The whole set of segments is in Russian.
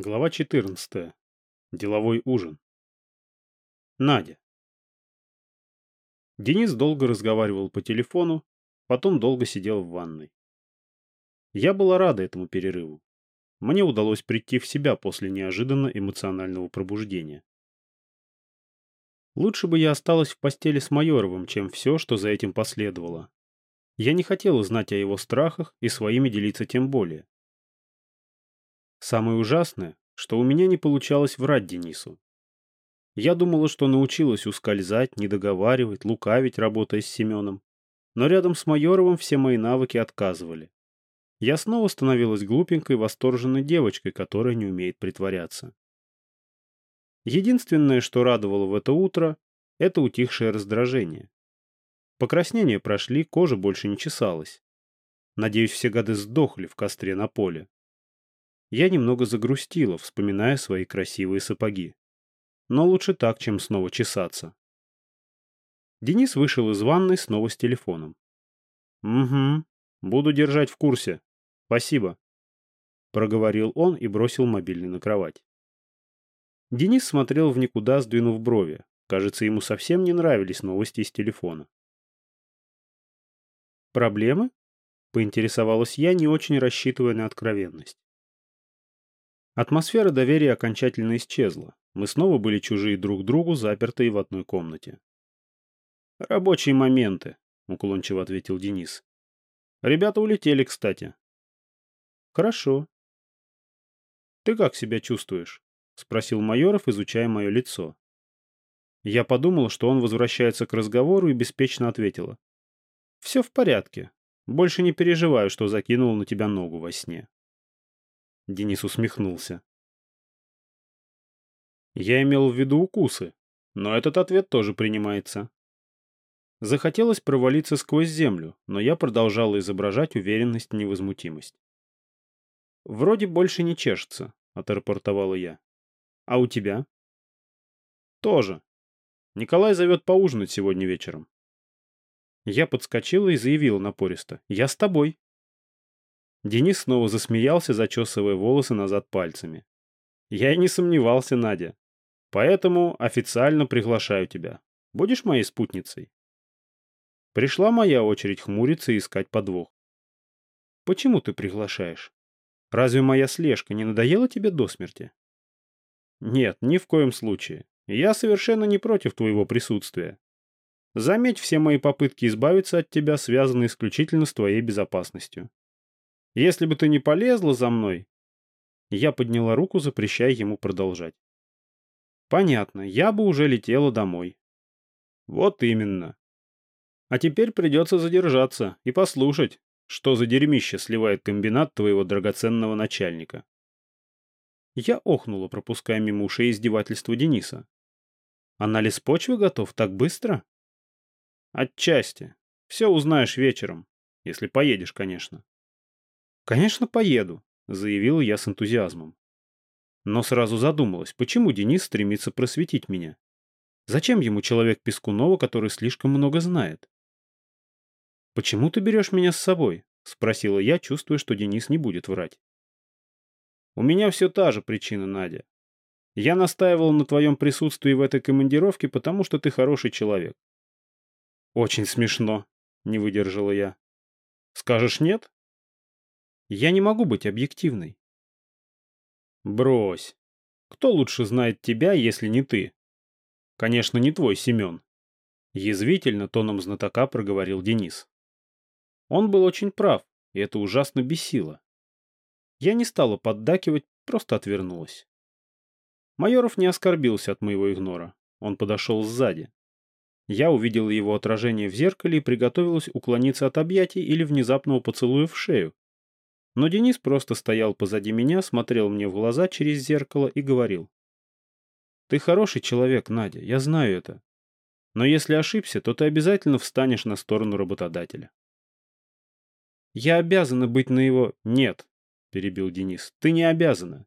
Глава 14. Деловой ужин. Надя. Денис долго разговаривал по телефону, потом долго сидел в ванной. Я была рада этому перерыву. Мне удалось прийти в себя после неожиданно эмоционального пробуждения. Лучше бы я осталась в постели с Майоровым, чем все, что за этим последовало. Я не хотела знать о его страхах и своими делиться тем более. Самое ужасное, что у меня не получалось врать Денису. Я думала, что научилась ускользать, недоговаривать, лукавить, работая с Семеном. Но рядом с Майоровым все мои навыки отказывали. Я снова становилась глупенькой, восторженной девочкой, которая не умеет притворяться. Единственное, что радовало в это утро, это утихшее раздражение. Покраснения прошли, кожа больше не чесалась. Надеюсь, все гады сдохли в костре на поле. Я немного загрустила, вспоминая свои красивые сапоги. Но лучше так, чем снова чесаться. Денис вышел из ванной снова с телефоном. «Угу, буду держать в курсе. Спасибо», — проговорил он и бросил мобильный на кровать. Денис смотрел в никуда, сдвинув брови. Кажется, ему совсем не нравились новости из телефона. «Проблемы?» — поинтересовалась я, не очень рассчитывая на откровенность. Атмосфера доверия окончательно исчезла. Мы снова были чужие друг другу, запертые в одной комнате. «Рабочие моменты», — уклончиво ответил Денис. «Ребята улетели, кстати». «Хорошо». «Ты как себя чувствуешь?» — спросил Майоров, изучая мое лицо. Я подумал, что он возвращается к разговору и беспечно ответила. «Все в порядке. Больше не переживаю, что закинул на тебя ногу во сне». Денис усмехнулся. Я имел в виду укусы, но этот ответ тоже принимается. Захотелось провалиться сквозь землю, но я продолжал изображать уверенность и невозмутимость. «Вроде больше не чешется», — отрапортовала я. «А у тебя?» «Тоже. Николай зовет поужинать сегодня вечером». Я подскочила и заявила напористо. «Я с тобой». Денис снова засмеялся, зачесывая волосы назад пальцами. «Я и не сомневался, Надя. Поэтому официально приглашаю тебя. Будешь моей спутницей?» Пришла моя очередь хмуриться и искать подвох. «Почему ты приглашаешь? Разве моя слежка не надоела тебе до смерти?» «Нет, ни в коем случае. Я совершенно не против твоего присутствия. Заметь, все мои попытки избавиться от тебя связаны исключительно с твоей безопасностью. Если бы ты не полезла за мной...» Я подняла руку, запрещая ему продолжать. «Понятно, я бы уже летела домой». «Вот именно. А теперь придется задержаться и послушать, что за дерьмище сливает комбинат твоего драгоценного начальника». Я охнула, пропуская мимо ушей издевательства Дениса. «Анализ почвы готов так быстро?» «Отчасти. Все узнаешь вечером, если поедешь, конечно». «Конечно, поеду», — заявил я с энтузиазмом. Но сразу задумалась, почему Денис стремится просветить меня? Зачем ему человек Пескунова, который слишком много знает? «Почему ты берешь меня с собой?» — спросила я, чувствуя, что Денис не будет врать. «У меня все та же причина, Надя. Я настаивал на твоем присутствии в этой командировке, потому что ты хороший человек». «Очень смешно», — не выдержала я. «Скажешь нет?» Я не могу быть объективной. Брось. Кто лучше знает тебя, если не ты? Конечно, не твой Семен. Язвительно тоном знатока проговорил Денис. Он был очень прав, и это ужасно бесило. Я не стала поддакивать, просто отвернулась. Майоров не оскорбился от моего игнора. Он подошел сзади. Я увидела его отражение в зеркале и приготовилась уклониться от объятий или внезапного поцелуя в шею, но Денис просто стоял позади меня, смотрел мне в глаза через зеркало и говорил. «Ты хороший человек, Надя, я знаю это. Но если ошибся, то ты обязательно встанешь на сторону работодателя». «Я обязана быть на его...» «Нет», — перебил Денис, — «ты не обязана.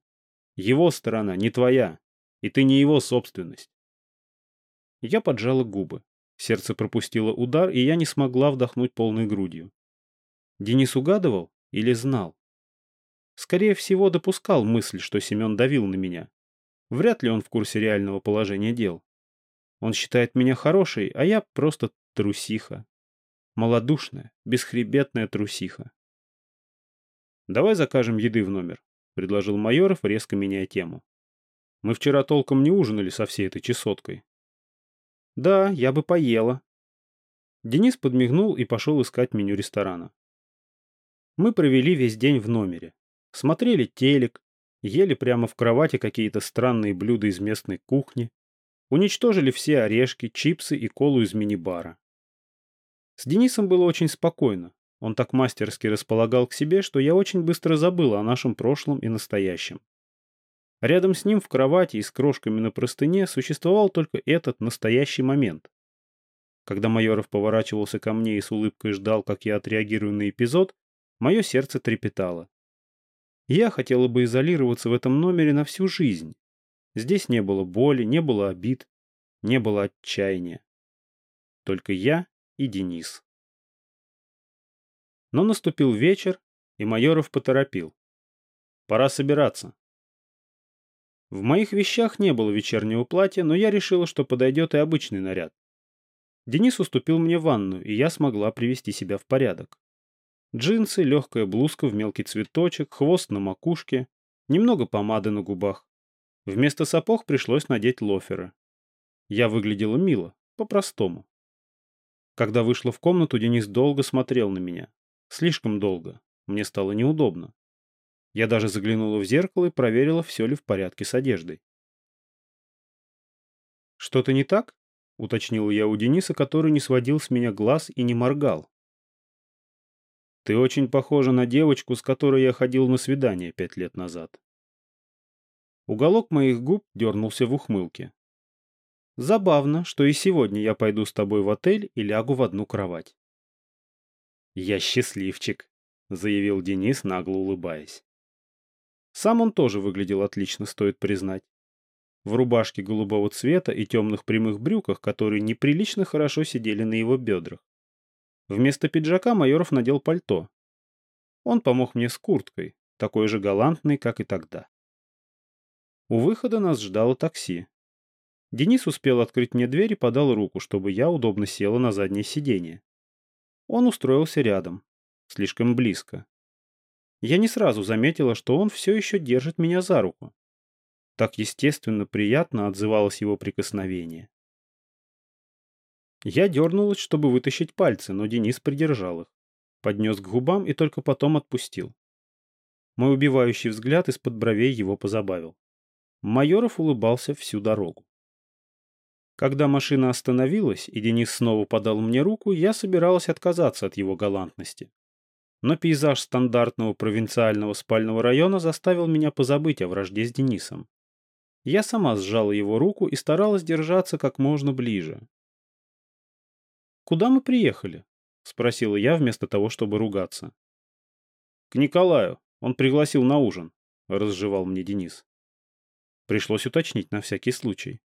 Его сторона не твоя, и ты не его собственность». Я поджала губы. Сердце пропустило удар, и я не смогла вдохнуть полной грудью. Денис угадывал или знал? Скорее всего, допускал мысль, что Семен давил на меня. Вряд ли он в курсе реального положения дел. Он считает меня хорошей, а я просто трусиха. Молодушная, бесхребетная трусиха. «Давай закажем еды в номер», — предложил Майоров, резко меняя тему. «Мы вчера толком не ужинали со всей этой чесоткой». «Да, я бы поела». Денис подмигнул и пошел искать меню ресторана. Мы провели весь день в номере. Смотрели телек, ели прямо в кровати какие-то странные блюда из местной кухни, уничтожили все орешки, чипсы и колу из мини-бара. С Денисом было очень спокойно. Он так мастерски располагал к себе, что я очень быстро забыл о нашем прошлом и настоящем. Рядом с ним в кровати и с крошками на простыне существовал только этот настоящий момент. Когда Майоров поворачивался ко мне и с улыбкой ждал, как я отреагирую на эпизод, мое сердце трепетало. Я хотела бы изолироваться в этом номере на всю жизнь. Здесь не было боли, не было обид, не было отчаяния. Только я и Денис. Но наступил вечер, и Майоров поторопил. Пора собираться. В моих вещах не было вечернего платья, но я решила, что подойдет и обычный наряд. Денис уступил мне ванну, и я смогла привести себя в порядок. Джинсы, легкая блузка в мелкий цветочек, хвост на макушке, немного помады на губах. Вместо сапог пришлось надеть лоферы. Я выглядела мило, по-простому. Когда вышла в комнату, Денис долго смотрел на меня. Слишком долго. Мне стало неудобно. Я даже заглянула в зеркало и проверила, все ли в порядке с одеждой. «Что-то не так?» — уточнил я у Дениса, который не сводил с меня глаз и не моргал. «Ты очень похожа на девочку, с которой я ходил на свидание пять лет назад». Уголок моих губ дернулся в ухмылке. Забавно, что и сегодня я пойду с тобой в отель и лягу в одну кровать. Я счастливчик, заявил Денис, нагло улыбаясь. Сам он тоже выглядел отлично, стоит признать. В рубашке голубого цвета и темных прямых брюках, которые неприлично хорошо сидели на его бедрах. Вместо пиджака Майоров надел пальто. Он помог мне с курткой, такой же галантный, как и тогда. У выхода нас ждало такси. Денис успел открыть мне дверь и подал руку, чтобы я удобно села на заднее сиденье. Он устроился рядом, слишком близко. Я не сразу заметила, что он все еще держит меня за руку. Так естественно приятно отзывалось его прикосновение. Я дернулась, чтобы вытащить пальцы, но Денис придержал их, поднес к губам и только потом отпустил. Мой убивающий взгляд из-под бровей его позабавил. Майоров улыбался всю дорогу. Когда машина остановилась, и Денис снова подал мне руку, я собиралась отказаться от его галантности. Но пейзаж стандартного провинциального спального района заставил меня позабыть о вражде с Денисом. Я сама сжала его руку и старалась держаться как можно ближе. «Куда мы приехали?» — спросила я вместо того, чтобы ругаться. «К Николаю. Он пригласил на ужин», — разжевал мне Денис. Пришлось уточнить на всякий случай.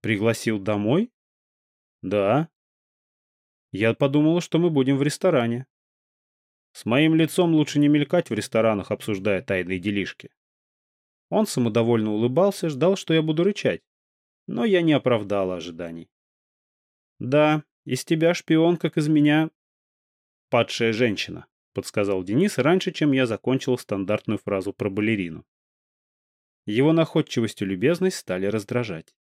Пригласил домой? Да. Я подумала, что мы будем в ресторане. С моим лицом лучше не мелькать в ресторанах, обсуждая тайные делишки. Он самодовольно улыбался, ждал, что я буду рычать. Но я не оправдала ожиданий. Да, из тебя шпион, как из меня... Падшая женщина, подсказал Денис раньше, чем я закончил стандартную фразу про балерину. Его находчивость и любезность стали раздражать.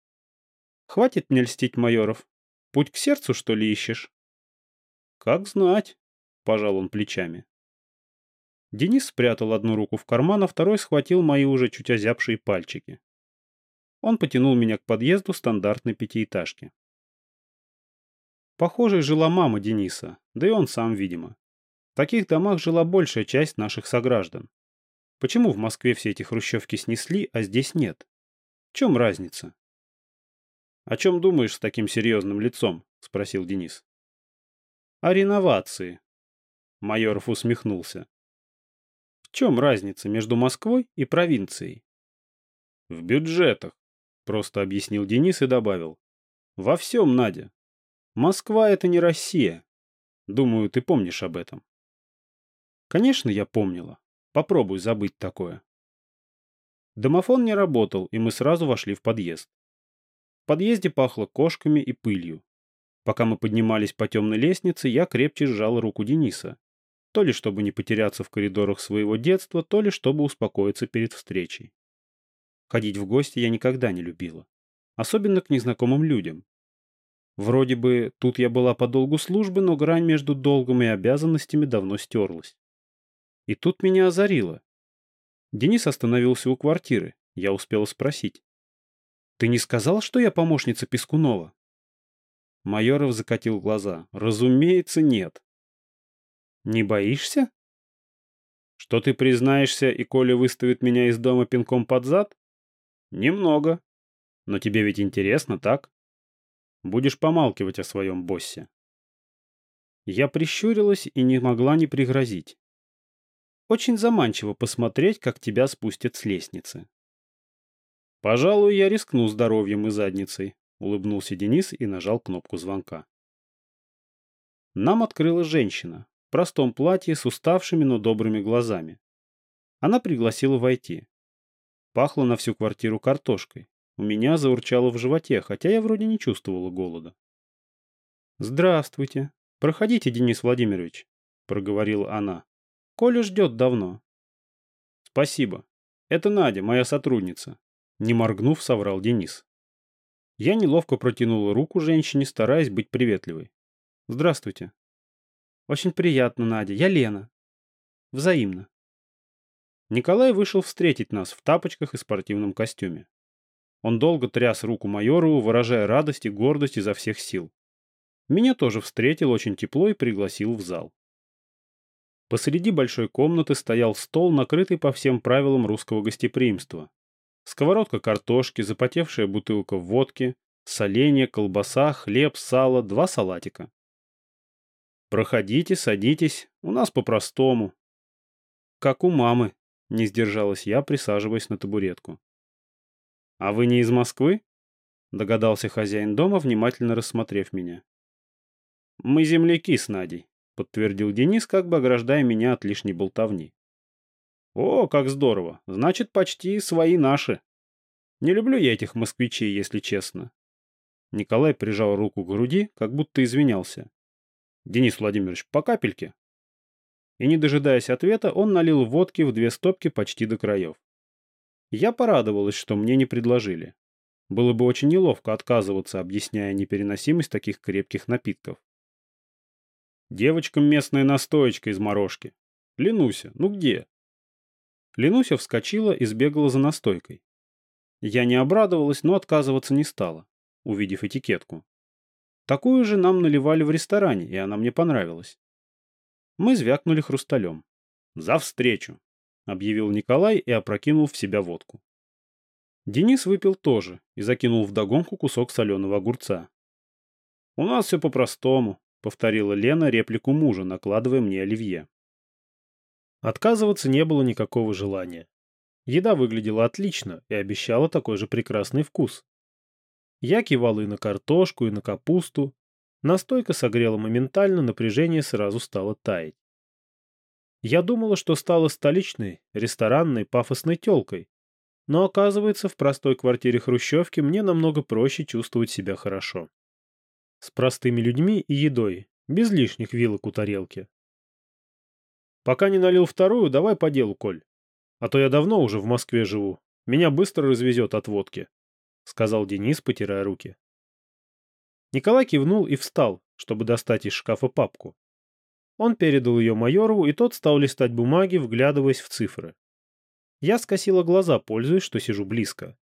«Хватит мне льстить, Майоров. Путь к сердцу, что ли, ищешь?» «Как знать», — пожал он плечами. Денис спрятал одну руку в карман, а второй схватил мои уже чуть озябшие пальчики. Он потянул меня к подъезду стандартной пятиэтажки. Похожей жила мама Дениса, да и он сам, видимо. В таких домах жила большая часть наших сограждан. Почему в Москве все эти хрущевки снесли, а здесь нет? В чем разница? — О чем думаешь с таким серьезным лицом? — спросил Денис. — О реновации. Майоров усмехнулся. — В чем разница между Москвой и провинцией? — В бюджетах, — просто объяснил Денис и добавил. — Во всем, Надя. Москва — это не Россия. Думаю, ты помнишь об этом. Конечно, я помнила. Попробуй забыть такое. Домофон не работал, и мы сразу вошли в подъезд. В подъезде пахло кошками и пылью. Пока мы поднимались по темной лестнице, я крепче сжал руку Дениса. То ли чтобы не потеряться в коридорах своего детства, то ли чтобы успокоиться перед встречей. Ходить в гости я никогда не любила. Особенно к незнакомым людям. Вроде бы тут я была по долгу службы, но грань между долгом и обязанностями давно стерлась. И тут меня озарило. Денис остановился у квартиры. Я успела спросить. «Ты не сказал, что я помощница Пескунова?» Майоров закатил глаза. «Разумеется, нет». «Не боишься?» «Что ты признаешься, и Коля выставит меня из дома пинком под зад?» «Немного. Но тебе ведь интересно, так? Будешь помалкивать о своем боссе». Я прищурилась и не могла не пригрозить. Очень заманчиво посмотреть, как тебя спустят с лестницы. «Пожалуй, я рискну здоровьем и задницей», — улыбнулся Денис и нажал кнопку звонка. Нам открыла женщина в простом платье с уставшими, но добрыми глазами. Она пригласила войти. Пахло на всю квартиру картошкой. У меня заурчало в животе, хотя я вроде не чувствовала голода. «Здравствуйте. Проходите, Денис Владимирович», — проговорила она. Коля ждет давно. Спасибо. Это Надя, моя сотрудница. Не моргнув, соврал Денис. Я неловко протянула руку женщине, стараясь быть приветливой. Здравствуйте. Очень приятно, Надя. Я Лена. Взаимно. Николай вышел встретить нас в тапочках и спортивном костюме. Он долго тряс руку майору, выражая радость и гордость изо всех сил. Меня тоже встретил очень тепло и пригласил в зал. Посреди большой комнаты стоял стол, накрытый по всем правилам русского гостеприимства. Сковородка картошки, запотевшая бутылка водки, соленья, колбаса, хлеб, сало, два салатика. «Проходите, садитесь, у нас по-простому». «Как у мамы», — не сдержалась я, присаживаясь на табуретку. «А вы не из Москвы?» — догадался хозяин дома, внимательно рассмотрев меня. «Мы земляки с Надей», — подтвердил Денис, как бы ограждая меня от лишней болтовни. «О, как здорово! Значит, почти свои наши. Не люблю я этих москвичей, если честно». Николай прижал руку к груди, как будто извинялся. «Денис Владимирович, по капельке?» И, не дожидаясь ответа, он налил водки в две стопки почти до краев. Я порадовалась, что мне не предложили. Было бы очень неловко отказываться, объясняя непереносимость таких крепких напитков. Девочкам местная настоечка из морожки. Ленуся, ну где? Ленуся вскочила и сбегала за настойкой. Я не обрадовалась, но отказываться не стала, увидев этикетку. Такую же нам наливали в ресторане, и она мне понравилась. Мы звякнули хрусталем. «За встречу!» — объявил Николай и опрокинул в себя водку. Денис выпил тоже и закинул вдогонку кусок соленого огурца. «У нас все по-простому повторила Лена реплику мужа, накладывая мне оливье. Отказываться не было никакого желания. Еда выглядела отлично и обещала такой же прекрасный вкус. Я кивал и на картошку, и на капусту. Настойка согрела моментально, напряжение сразу стало таять. Я думала, что стала столичной, ресторанной, пафосной тёлкой. Но оказывается, в простой квартире Хрущевки мне намного проще чувствовать себя хорошо. С простыми людьми и едой, без лишних вилок у тарелки. Пока не налил вторую, давай по делу, Коль. А то я давно уже в Москве живу. Меня быстро развезет от водки, — сказал Денис, потирая руки. Николай кивнул и встал, чтобы достать из шкафа папку. Он передал ее майору, и тот стал листать бумаги, вглядываясь в цифры. Я скосила глаза, пользуясь, что сижу близко.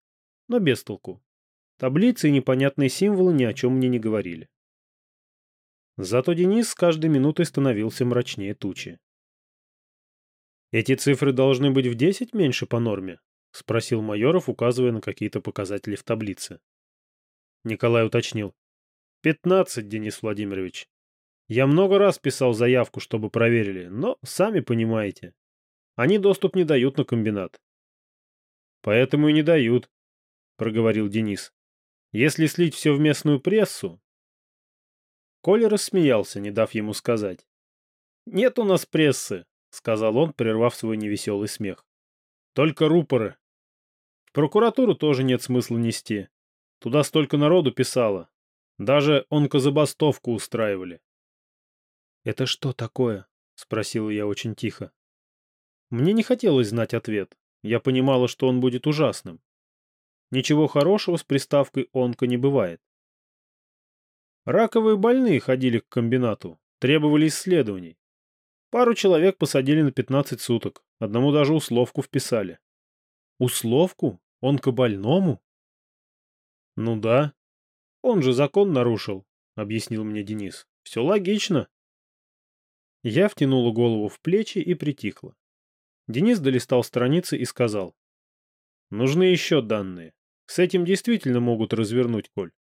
Но без толку. Таблицы и непонятные символы ни о чем мне не говорили. Зато Денис с каждой минутой становился мрачнее тучи. «Эти цифры должны быть в 10 меньше по норме?» — спросил Майоров, указывая на какие-то показатели в таблице. Николай уточнил. «Пятнадцать, Денис Владимирович. Я много раз писал заявку, чтобы проверили, но, сами понимаете, они доступ не дают на комбинат». «Поэтому и не дают», — проговорил Денис. Если слить все в местную прессу... Коля рассмеялся, не дав ему сказать. Нет у нас прессы. сказал он, прервав свой невеселый смех. Только рупоры. В прокуратуру тоже нет смысла нести. Туда столько народу писало. Даже онкозабастовку устраивали. «Это что такое?» — спросила я очень тихо. Мне не хотелось знать ответ. Я понимала, что он будет ужасным. Ничего хорошего с приставкой «онко» не бывает. Раковые больные ходили к комбинату, требовали исследований. Пару человек посадили на 15 суток, одному даже условку вписали. Условку? Онкобольному? Ну да. Он же закон нарушил, объяснил мне Денис. Все логично. Я втянула голову в плечи и притихла. Денис долистал страницы и сказал. Нужны еще данные. С этим действительно могут развернуть, Коль.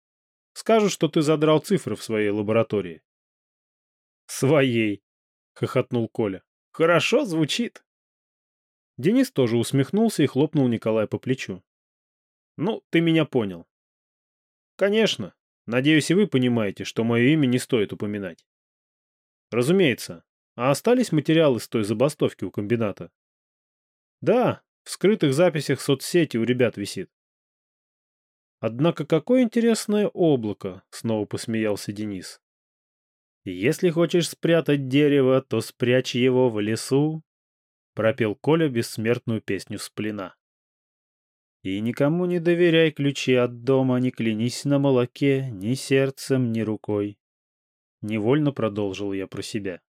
Скажут, что ты задрал цифры в своей лаборатории. Своей, хохотнул Коля. Хорошо звучит. Денис тоже усмехнулся и хлопнул Николая по плечу. Ну, ты меня понял. Конечно. Надеюсь, и вы понимаете, что мое имя не стоит упоминать. Разумеется. А остались материалы с той забастовки у комбината? Да, в скрытых записях соцсети у ребят висит. Однако какое интересное облако, снова посмеялся Денис. Если хочешь спрятать дерево, то спрячь его в лесу, пропел Коля бессмертную песню с плена. И никому не доверяй ключи от дома, не клянись на молоке, ни сердцем, ни рукой. Невольно продолжил я про себя.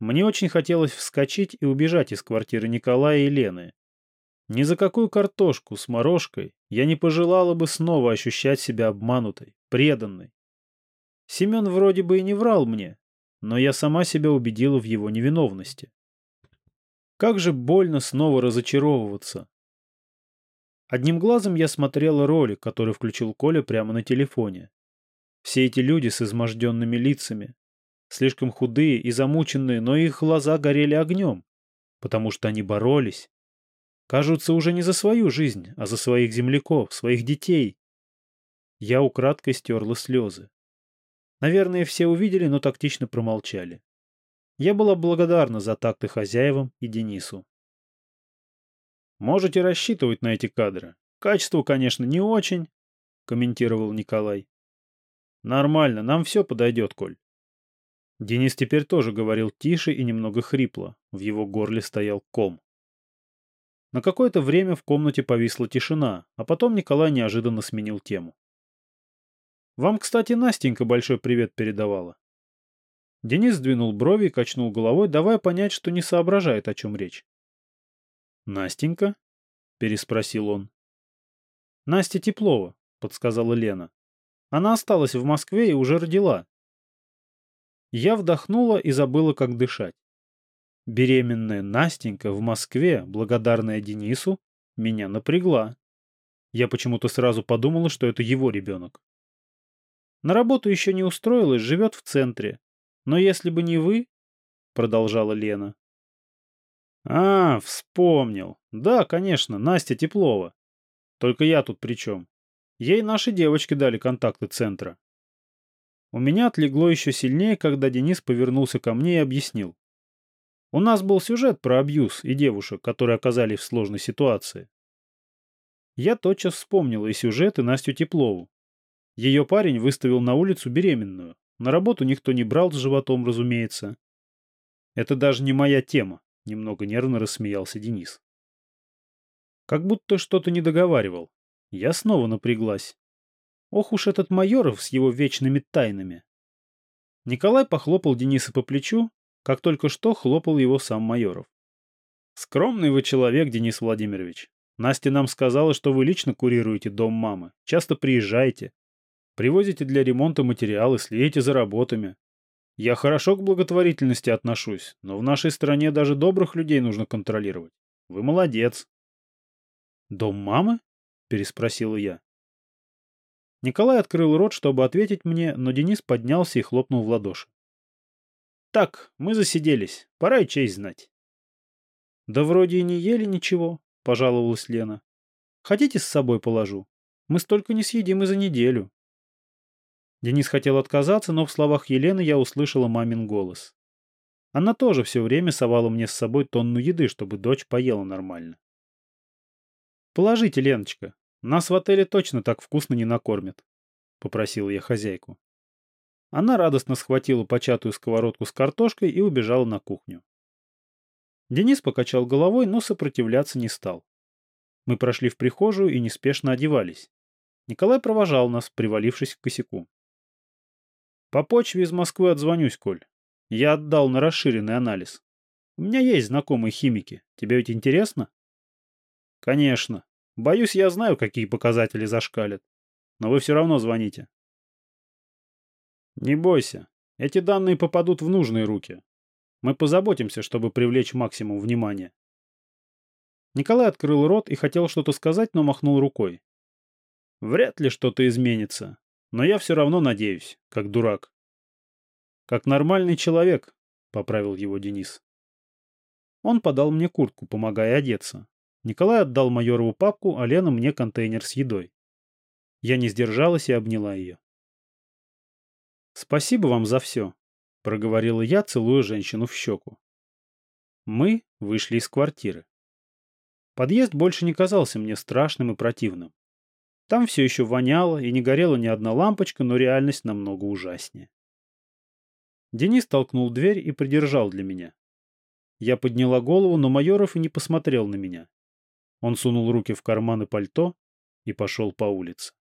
Мне очень хотелось вскочить и убежать из квартиры Николая и Лены, ни за какую картошку с морожкой я не пожелала бы снова ощущать себя обманутой, преданной. Семен вроде бы и не врал мне, но я сама себя убедила в его невиновности. Как же больно снова разочаровываться. Одним глазом я смотрела ролик, который включил Коля прямо на телефоне. Все эти люди с изможденными лицами, слишком худые и замученные, но их глаза горели огнем, потому что они боролись, Кажутся уже не за свою жизнь, а за своих земляков, своих детей. Я украдкой стерла слезы. Наверное, все увидели, но тактично промолчали. Я была благодарна за такты хозяевам и Денису. «Можете рассчитывать на эти кадры. Качество, конечно, не очень», — комментировал Николай. «Нормально, нам все подойдет, Коль». Денис теперь тоже говорил тише и немного хрипло. В его горле стоял ком. На какое-то время в комнате повисла тишина, а потом Николай неожиданно сменил тему. «Вам, кстати, Настенька большой привет передавала». Денис сдвинул брови и качнул головой, давая понять, что не соображает, о чем речь. «Настенька?» — переспросил он. «Настя Теплова», — подсказала Лена. «Она осталась в Москве и уже родила». Я вдохнула и забыла, как дышать. Беременная Настенька в Москве, благодарная Денису, меня напрягла. Я почему-то сразу подумала, что это его ребенок. На работу еще не устроилась, живет в центре. Но если бы не вы, — продолжала Лена. А, вспомнил. Да, конечно, Настя Теплова. Только я тут при чем? Ей наши девочки дали контакты центра. У меня отлегло еще сильнее, когда Денис повернулся ко мне и объяснил. У нас был сюжет про абьюз и девушек, которые оказались в сложной ситуации. Я тотчас вспомнила и сюжет, и Настю Теплову. Ее парень выставил на улицу беременную. На работу никто не брал с животом, разумеется. Это даже не моя тема, немного нервно рассмеялся Денис. Как будто что-то не договаривал. Я снова напряглась. Ох уж этот Майоров с его вечными тайнами. Николай похлопал Дениса по плечу, как только что хлопал его сам Майоров. «Скромный вы человек, Денис Владимирович. Настя нам сказала, что вы лично курируете дом мамы, часто приезжаете, привозите для ремонта материалы, следите за работами. Я хорошо к благотворительности отношусь, но в нашей стране даже добрых людей нужно контролировать. Вы молодец». «Дом мамы?» — переспросила я. Николай открыл рот, чтобы ответить мне, но Денис поднялся и хлопнул в ладоши. Так, мы засиделись. Пора и честь знать. Да вроде и не ели ничего, пожаловалась Лена. Хотите с собой положу? Мы столько не съедим и за неделю. Денис хотел отказаться, но в словах Елены я услышала мамин голос. Она тоже все время совала мне с собой тонну еды, чтобы дочь поела нормально. «Положите, Леночка, нас в отеле точно так вкусно не накормят», — попросил я хозяйку. Она радостно схватила початую сковородку с картошкой и убежала на кухню. Денис покачал головой, но сопротивляться не стал. Мы прошли в прихожую и неспешно одевались. Николай провожал нас, привалившись к косяку. «По почве из Москвы отзвонюсь, Коль. Я отдал на расширенный анализ. У меня есть знакомые химики. Тебе ведь интересно?» «Конечно. Боюсь, я знаю, какие показатели зашкалят. Но вы все равно звоните». «Не бойся. Эти данные попадут в нужные руки. Мы позаботимся, чтобы привлечь максимум внимания». Николай открыл рот и хотел что-то сказать, но махнул рукой. «Вряд ли что-то изменится. Но я все равно надеюсь, как дурак». «Как нормальный человек», — поправил его Денис. Он подал мне куртку, помогая одеться. Николай отдал майорову папку, а Лена мне контейнер с едой. Я не сдержалась и обняла ее. «Спасибо вам за все», — проговорила я, целуя женщину в щеку. Мы вышли из квартиры. Подъезд больше не казался мне страшным и противным. Там все еще воняло и не горела ни одна лампочка, но реальность намного ужаснее. Денис толкнул дверь и придержал для меня. Я подняла голову, но Майоров и не посмотрел на меня. Он сунул руки в карманы пальто и пошел по улице.